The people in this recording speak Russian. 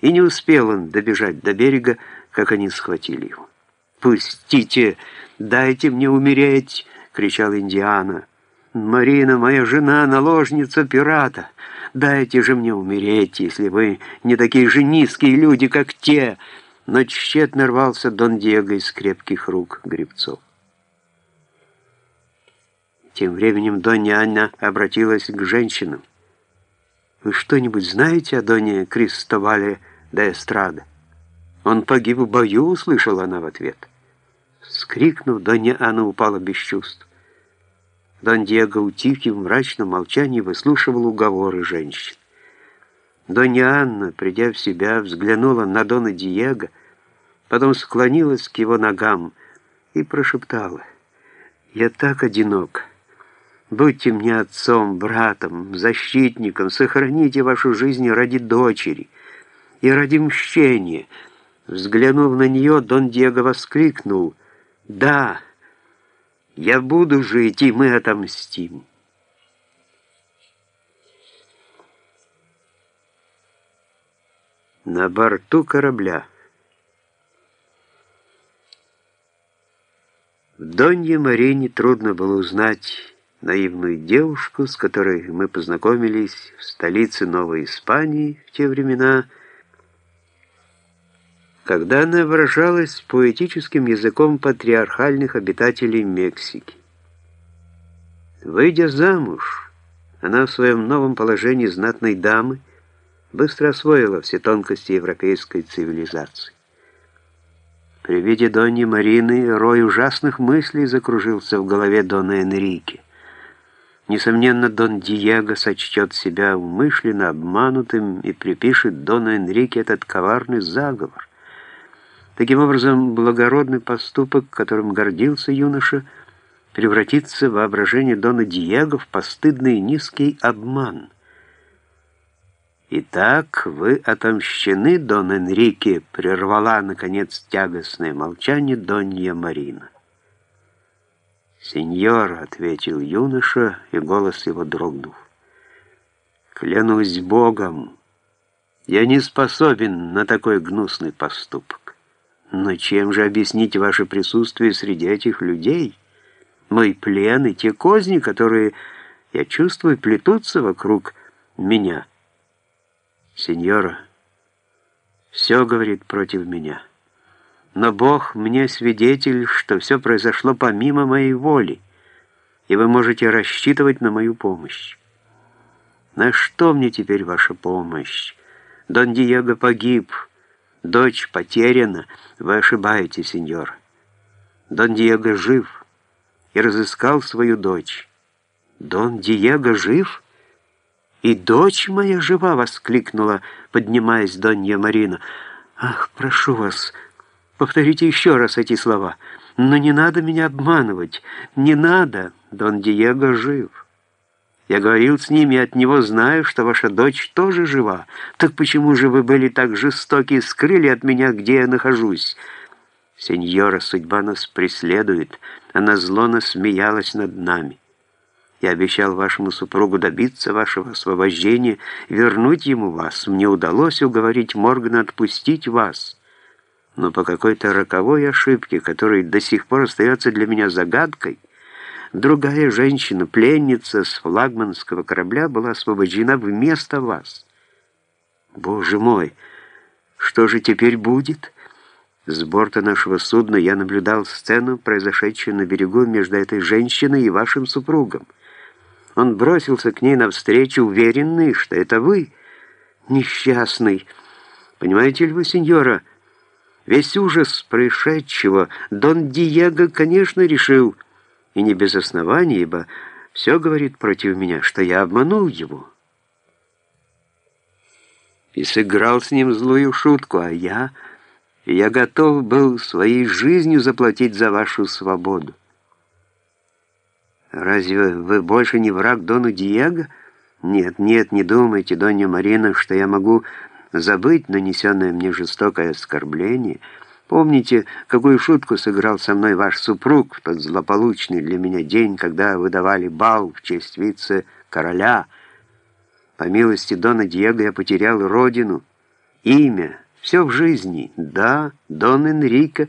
и не успел он добежать до берега, как они схватили его. «Пустите! Дайте мне умереть!» — кричал Индиана. «Марина, моя жена, наложница пирата! Дайте же мне умереть, если вы не такие же низкие люди, как те!» Но тщетно рвался Дон Диего из крепких рук гребцов. Тем временем Донья Анна обратилась к женщинам. «Вы что-нибудь знаете о Доне Кристовале де Эстрада?» «Он погиб в бою», — услышала она в ответ. Скрикнув, Донья Анна упала без чувств. Дон Диего утих и в мрачном молчании выслушивал уговоры женщин. Донья Анна, придя в себя, взглянула на Дона Диего, потом склонилась к его ногам и прошептала, «Я так одинок. Будьте мне отцом, братом, защитником, сохраните вашу жизнь ради дочери и ради мщения». Взглянув на нее, Дон Диего воскликнул, «Да, я буду жить, и мы отомстим». На борту корабля. В Донье Марине трудно было узнать наивную девушку, с которой мы познакомились в столице Новой Испании в те времена, когда она выражалась поэтическим языком патриархальных обитателей Мексики. Выйдя замуж, она в своем новом положении знатной дамы быстро освоила все тонкости европейской цивилизации. При виде Донни Марины рой ужасных мыслей закружился в голове Дона Энрике. Несомненно, Дон Диего сочтет себя умышленно обманутым и припишет Дону Энрике этот коварный заговор. Таким образом, благородный поступок, которым гордился юноша, превратится в воображение Дона Диего в постыдный низкий обман. «Итак, вы отомщены, Дон Энрике», — прервала, наконец, тягостное молчание Донья Марина. «Сеньор», — ответил юноша, и голос его дрогнул. «Клянусь Богом, я не способен на такой гнусный поступок. Но чем же объяснить ваше присутствие среди этих людей? Мой плен и те козни, которые, я чувствую, плетутся вокруг меня. Сеньора, все говорит против меня». Но Бог мне свидетель, что все произошло помимо моей воли, и вы можете рассчитывать на мою помощь. На что мне теперь ваша помощь? Дон Диего погиб, дочь потеряна. Вы ошибаетесь, сеньор. Дон Диего жив и разыскал свою дочь. Дон Диего жив? И дочь моя жива, воскликнула, поднимаясь Донья Марина. Ах, прошу вас, — Повторите еще раз эти слова. Но не надо меня обманывать. Не надо. Дон Диего жив. Я говорил с ними, от него знаю, что ваша дочь тоже жива. Так почему же вы были так жестоки и скрыли от меня, где я нахожусь? Сеньора, судьба нас преследует. Она зло насмеялась над нами. Я обещал вашему супругу добиться вашего освобождения, вернуть ему вас. Мне удалось уговорить Моргана отпустить вас» но по какой-то роковой ошибке, которая до сих пор остается для меня загадкой, другая женщина, пленница с флагманского корабля, была освобождена вместо вас. Боже мой, что же теперь будет? С борта нашего судна я наблюдал сцену, произошедшую на берегу между этой женщиной и вашим супругом. Он бросился к ней навстречу, уверенный, что это вы, несчастный. Понимаете ли вы, сеньора, — Весь ужас происшедшего Дон Диего, конечно, решил, и не без оснований, ибо все говорит против меня, что я обманул его. И сыграл с ним злую шутку, а я... Я готов был своей жизнью заплатить за вашу свободу. Разве вы больше не враг Дону Диего? Нет, нет, не думайте, Донья Марина, что я могу забыть нанесенное мне жестокое оскорбление. Помните, какую шутку сыграл со мной ваш супруг в тот злополучный для меня день, когда выдавали бал в честь вице-короля? По милости Дона Диего я потерял родину имя, все в жизни. Да, Дон Энрико